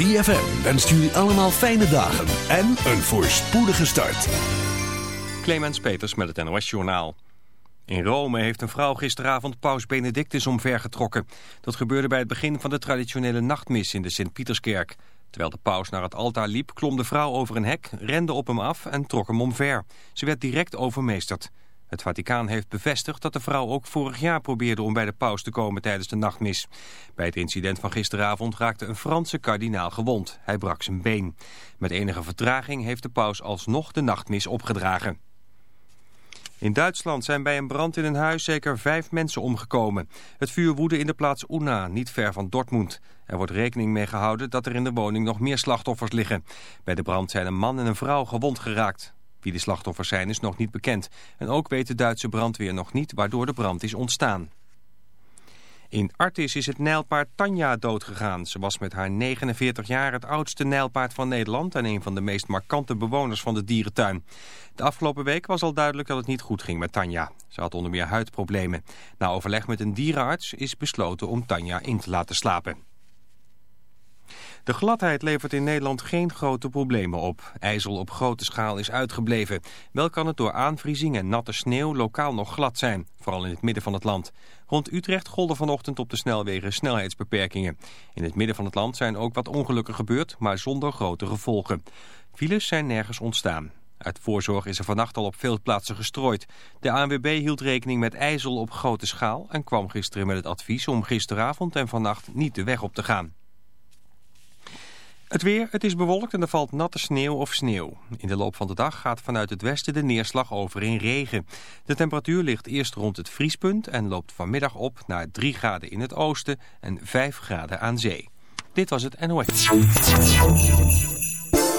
ZFM wenst jullie allemaal fijne dagen en een voorspoedige start. Clemens Peters met het NOS Journaal. In Rome heeft een vrouw gisteravond paus Benedictus omvergetrokken. Dat gebeurde bij het begin van de traditionele nachtmis in de Sint-Pieterskerk. Terwijl de paus naar het altaar liep, klom de vrouw over een hek, rende op hem af en trok hem omver. Ze werd direct overmeesterd. Het Vaticaan heeft bevestigd dat de vrouw ook vorig jaar probeerde om bij de paus te komen tijdens de nachtmis. Bij het incident van gisteravond raakte een Franse kardinaal gewond. Hij brak zijn been. Met enige vertraging heeft de paus alsnog de nachtmis opgedragen. In Duitsland zijn bij een brand in een huis zeker vijf mensen omgekomen. Het vuur woedde in de plaats Una, niet ver van Dortmund. Er wordt rekening mee gehouden dat er in de woning nog meer slachtoffers liggen. Bij de brand zijn een man en een vrouw gewond geraakt. Wie de slachtoffers zijn is nog niet bekend. En ook weet de Duitse brandweer nog niet waardoor de brand is ontstaan. In Artis is het nijlpaard Tanja doodgegaan. Ze was met haar 49 jaar het oudste nijlpaard van Nederland... en een van de meest markante bewoners van de dierentuin. De afgelopen week was al duidelijk dat het niet goed ging met Tanja. Ze had onder meer huidproblemen. Na overleg met een dierenarts is besloten om Tanja in te laten slapen. De gladheid levert in Nederland geen grote problemen op. IJssel op grote schaal is uitgebleven. Wel kan het door aanvriezing en natte sneeuw lokaal nog glad zijn, vooral in het midden van het land. Rond Utrecht golden vanochtend op de snelwegen snelheidsbeperkingen. In het midden van het land zijn ook wat ongelukken gebeurd, maar zonder grote gevolgen. Files zijn nergens ontstaan. Uit voorzorg is er vannacht al op veel plaatsen gestrooid. De ANWB hield rekening met ijzel op grote schaal... en kwam gisteren met het advies om gisteravond en vannacht niet de weg op te gaan. Het weer, het is bewolkt en er valt natte sneeuw of sneeuw. In de loop van de dag gaat vanuit het westen de neerslag over in regen. De temperatuur ligt eerst rond het vriespunt en loopt vanmiddag op naar 3 graden in het oosten en 5 graden aan zee. Dit was het NOS.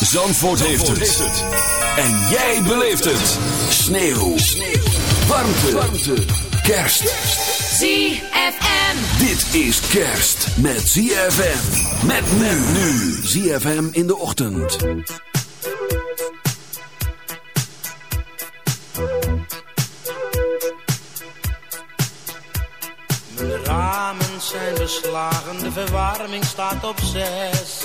Zandvoort, heeft, het. En jij beleeft het. Sneeuw. Warmte. Warmte. Kerst. ZFM. Dit is kerst met ZFM. Met men nu. ZFM in de ochtend. Mijn ramen zijn beslagen, de verwarming staat op zes.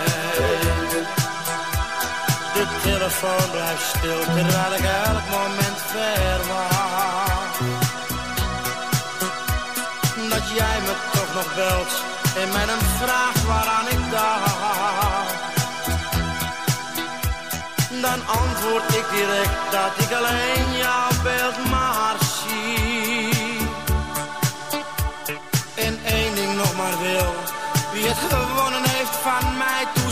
Telefoon blijft stil terwijl ik elk moment verwacht. Dat jij me toch nog belt en mij een vraag waaraan ik dacht. Dan antwoord ik direct dat ik alleen jouw beeld maar zie. En één ding nog maar wil, wie het gewonnen heeft van mij, toe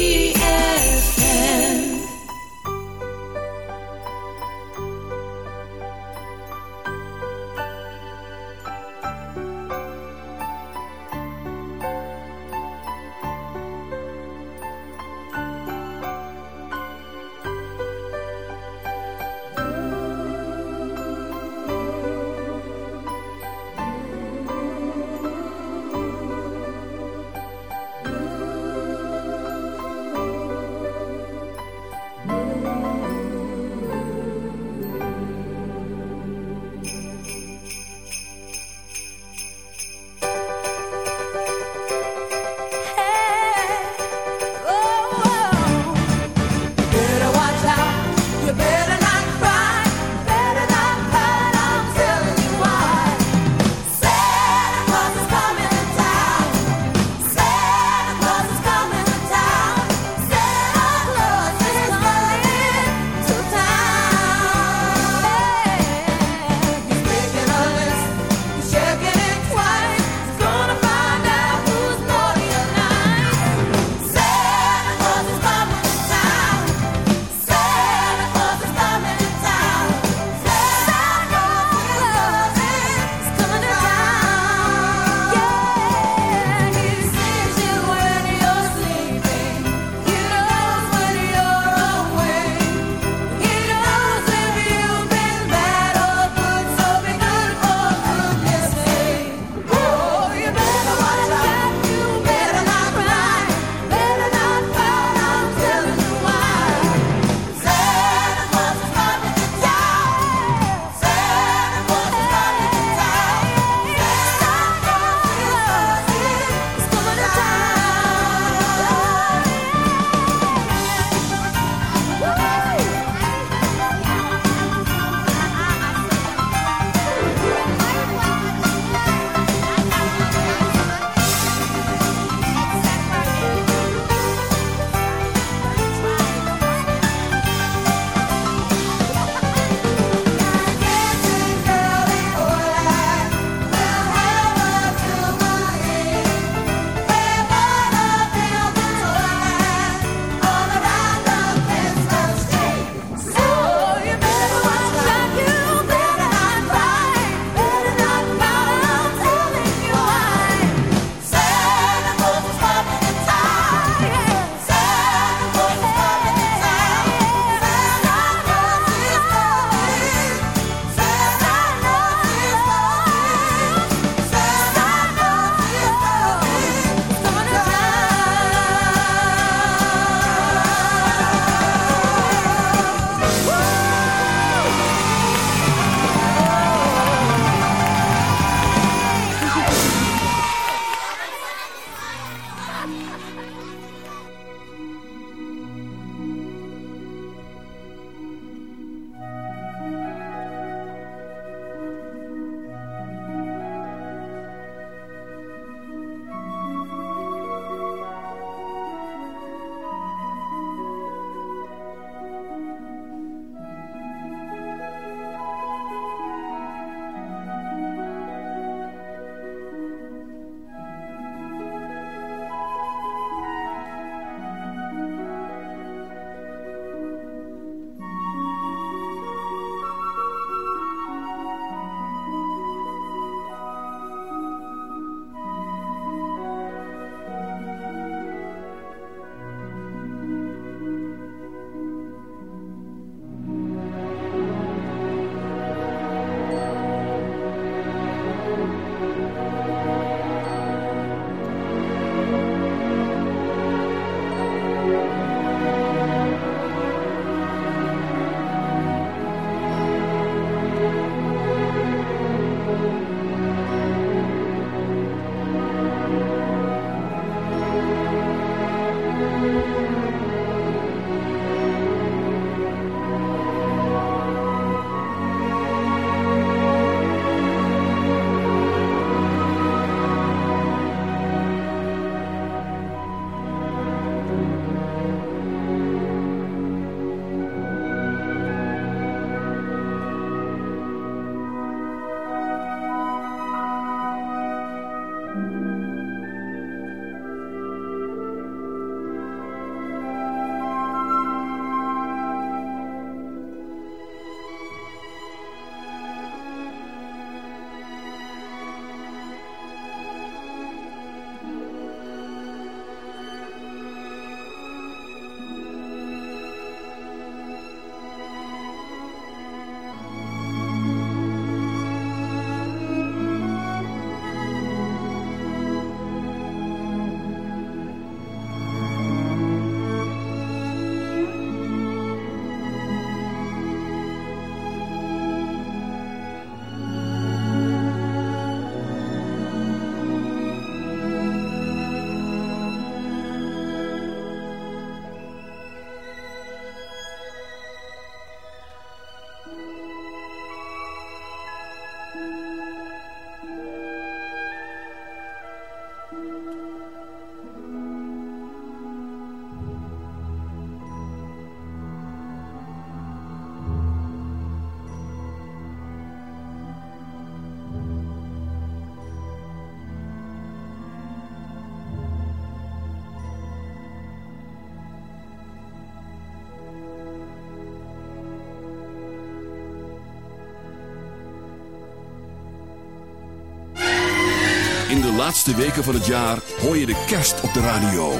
laatste weken van het jaar hoor je de kerst op de radio.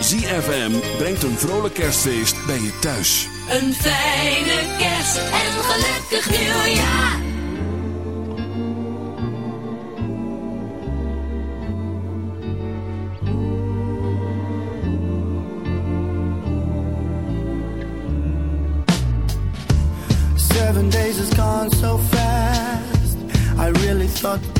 ZFM brengt een vrolijk kerstfeest bij je thuis. Een fijne kerst en gelukkig nieuwjaar. Seven days is gone so far. shot.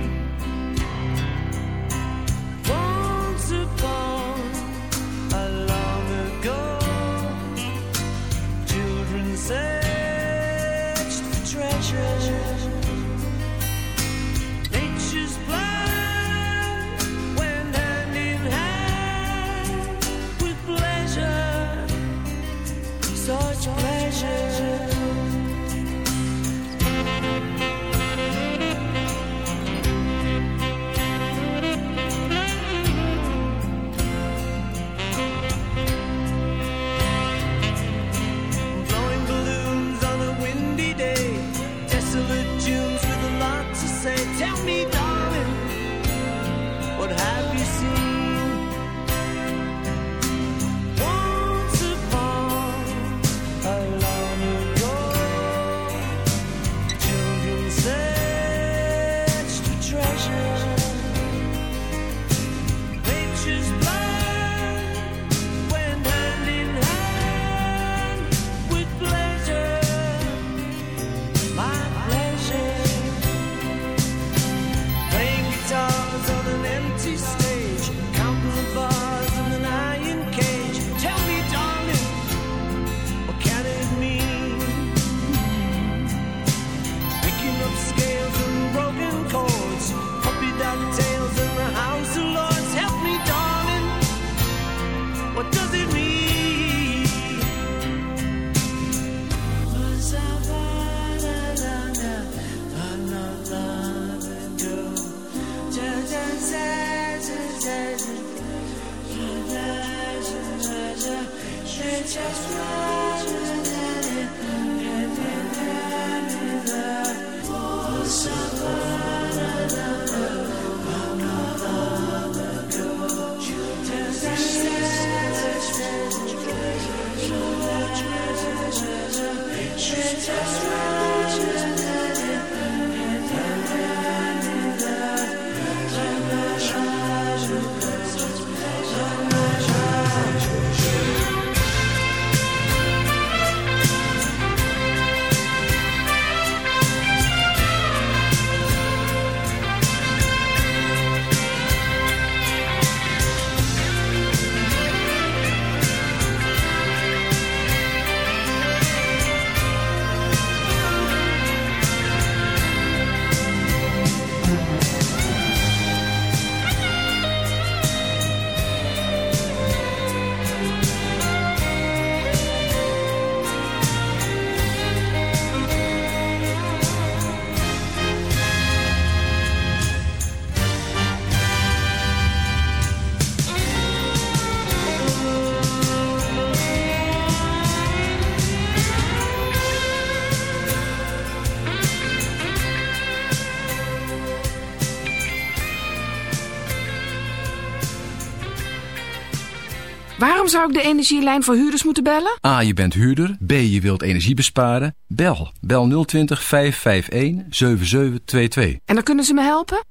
zou ik de energielijn voor huurders moeten bellen? A. Je bent huurder. B. Je wilt energie besparen. Bel. Bel 020 551 7722. En dan kunnen ze me helpen? 100%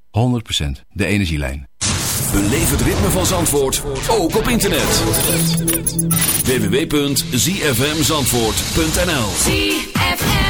de energielijn. Beleef het ritme van Zandvoort, ook op internet. www.zfmzandvoort.nl ZFM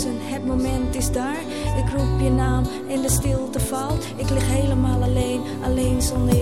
het moment is daar. Ik roep je naam en de stilte valt. Ik lig helemaal alleen, alleen zonder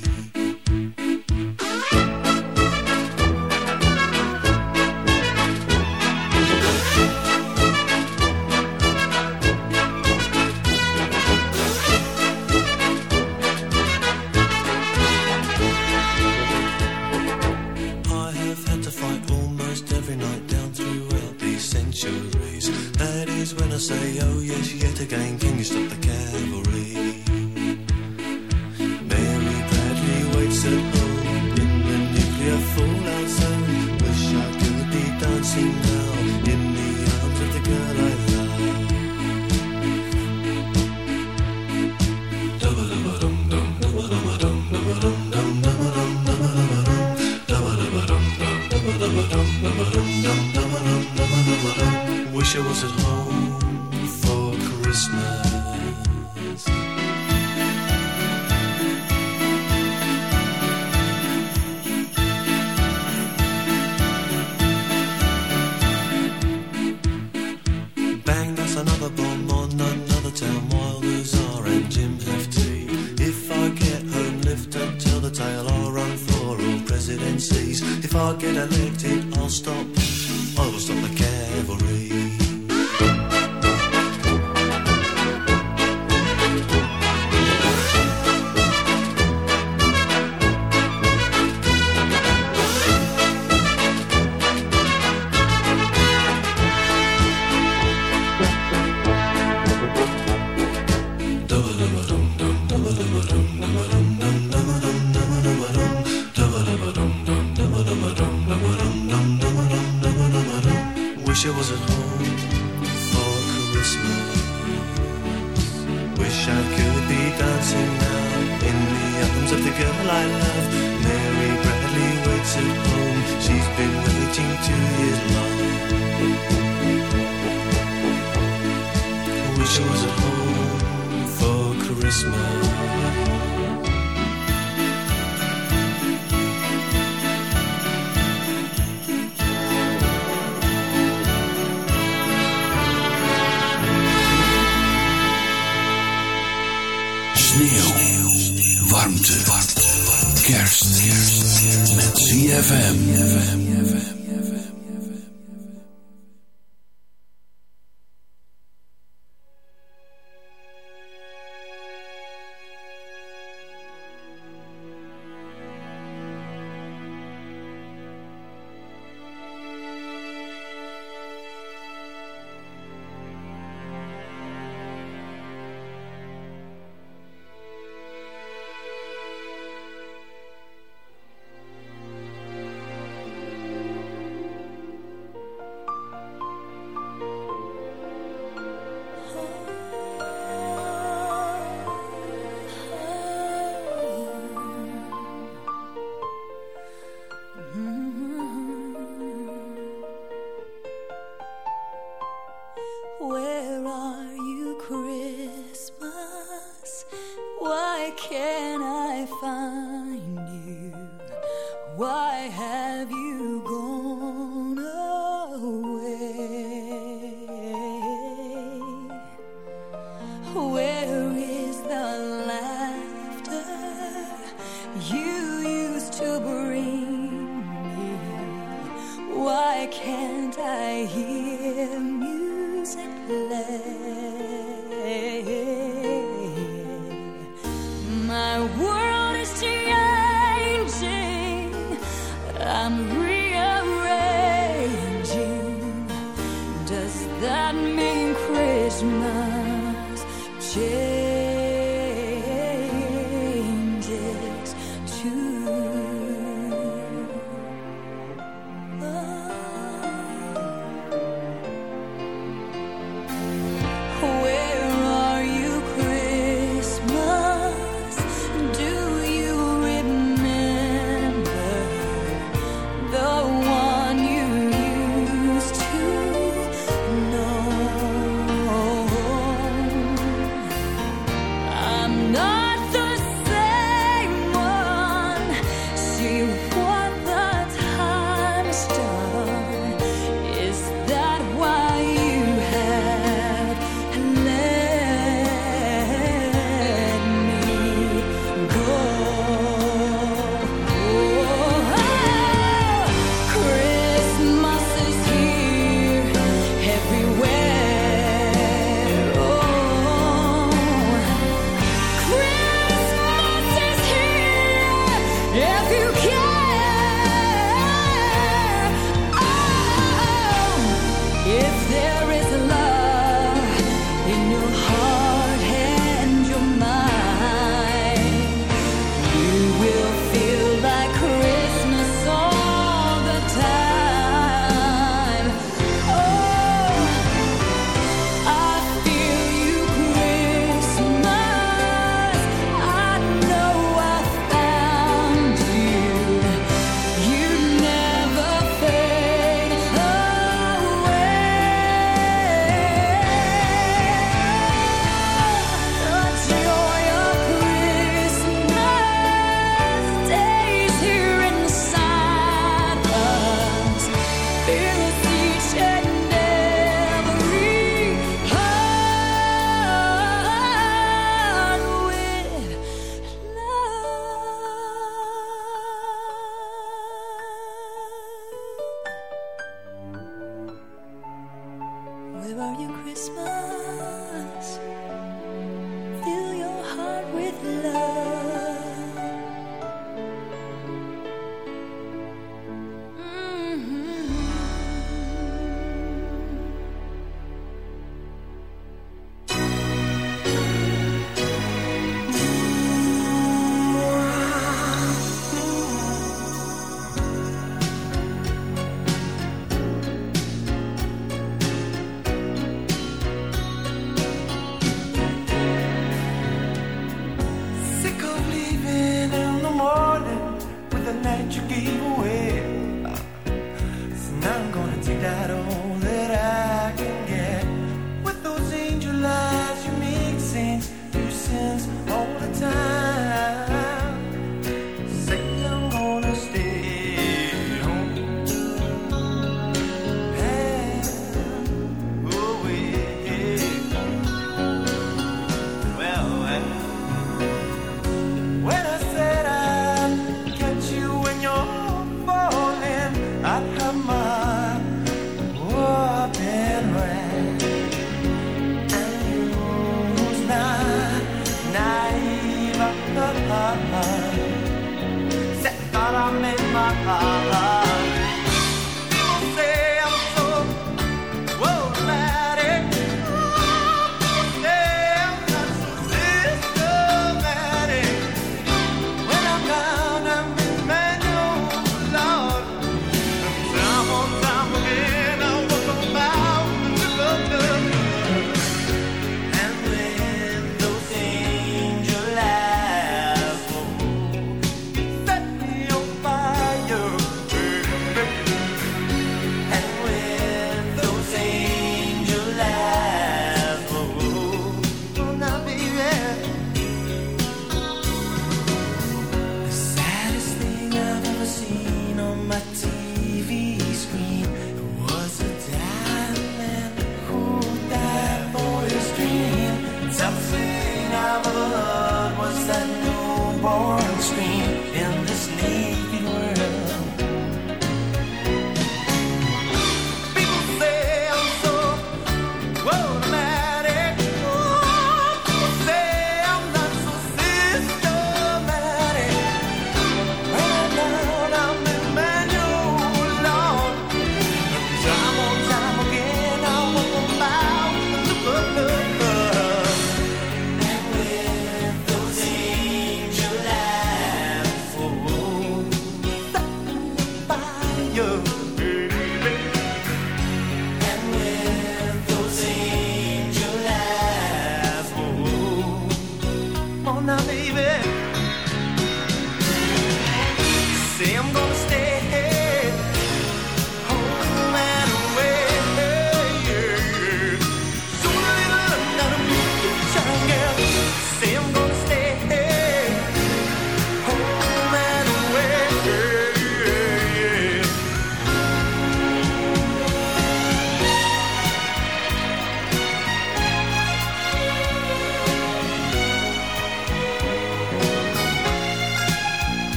gang you stop the cavalry. Mary Bradley waits at home in the nuclear fallout zone. Wish I could be dancing. ZFM. Where are you Christmas? Fill your heart with love.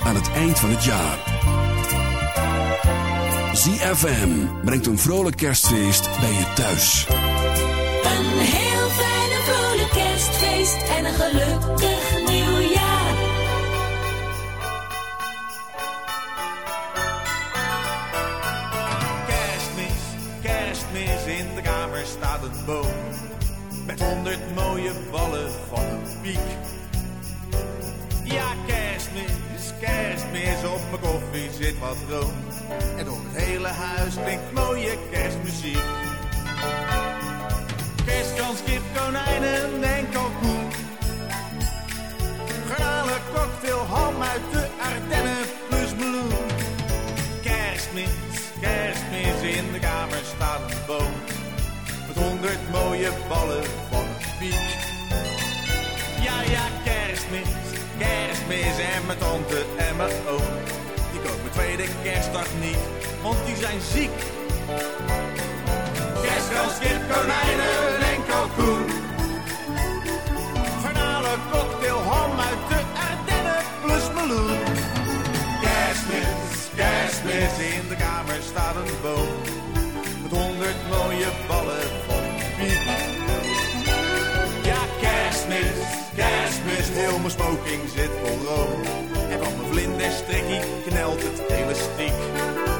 aan het eind van het jaar. ZFM brengt een vrolijk kerstfeest bij je thuis. Een heel fijne vrolijk kerstfeest en een gelukkig nieuwjaar. Kerstmis, kerstmis, in de kamer staat een boom. Met honderd mooie ballen van een piek. En door het hele huis klinkt mooie kerstmuziek. Kerstkans, kip, konijnen en kalkoen. Garnalen, cocktail, ham uit de Ardennen plus bloem. Kerstmis, kerstmis, in de kamer staat een boom. Met honderd mooie ballen van een piek. Ja, ja, kerstmis, kerstmis en mijn tante en mijn oom tweede kerstdag niet, want die zijn ziek. Kerstkans, kip, konijnen en kalkoen. Garnalen, cocktail, ham uit de Ardennen plus meloen. Kerstmis, kerstmis, in de kamer staat een boom. Met honderd mooie ballen mijn smoking zit vol rook. En van mijn vlinderstrikkie knelt het elastiek.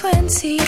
20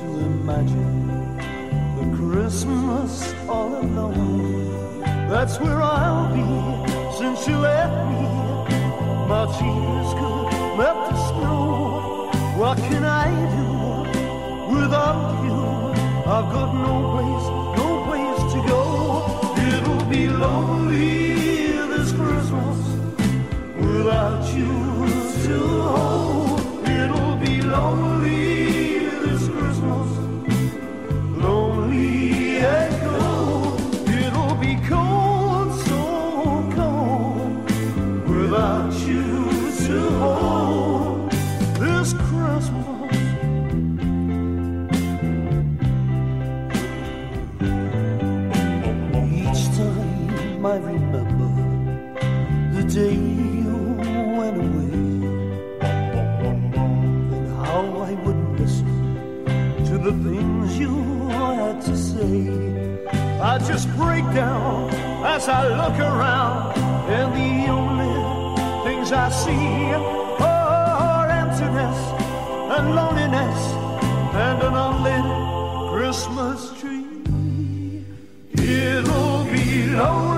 to imagine the Christmas all alone. That's where I'll be since you left me. My tears could melt the snow. What can I do without you? I've got no place, no place to go. It'll be lonely this Christmas without you to Break down as I look around, and the only things I see. Are emptiness and loneliness and an unlit Christmas tree. It'll be lonely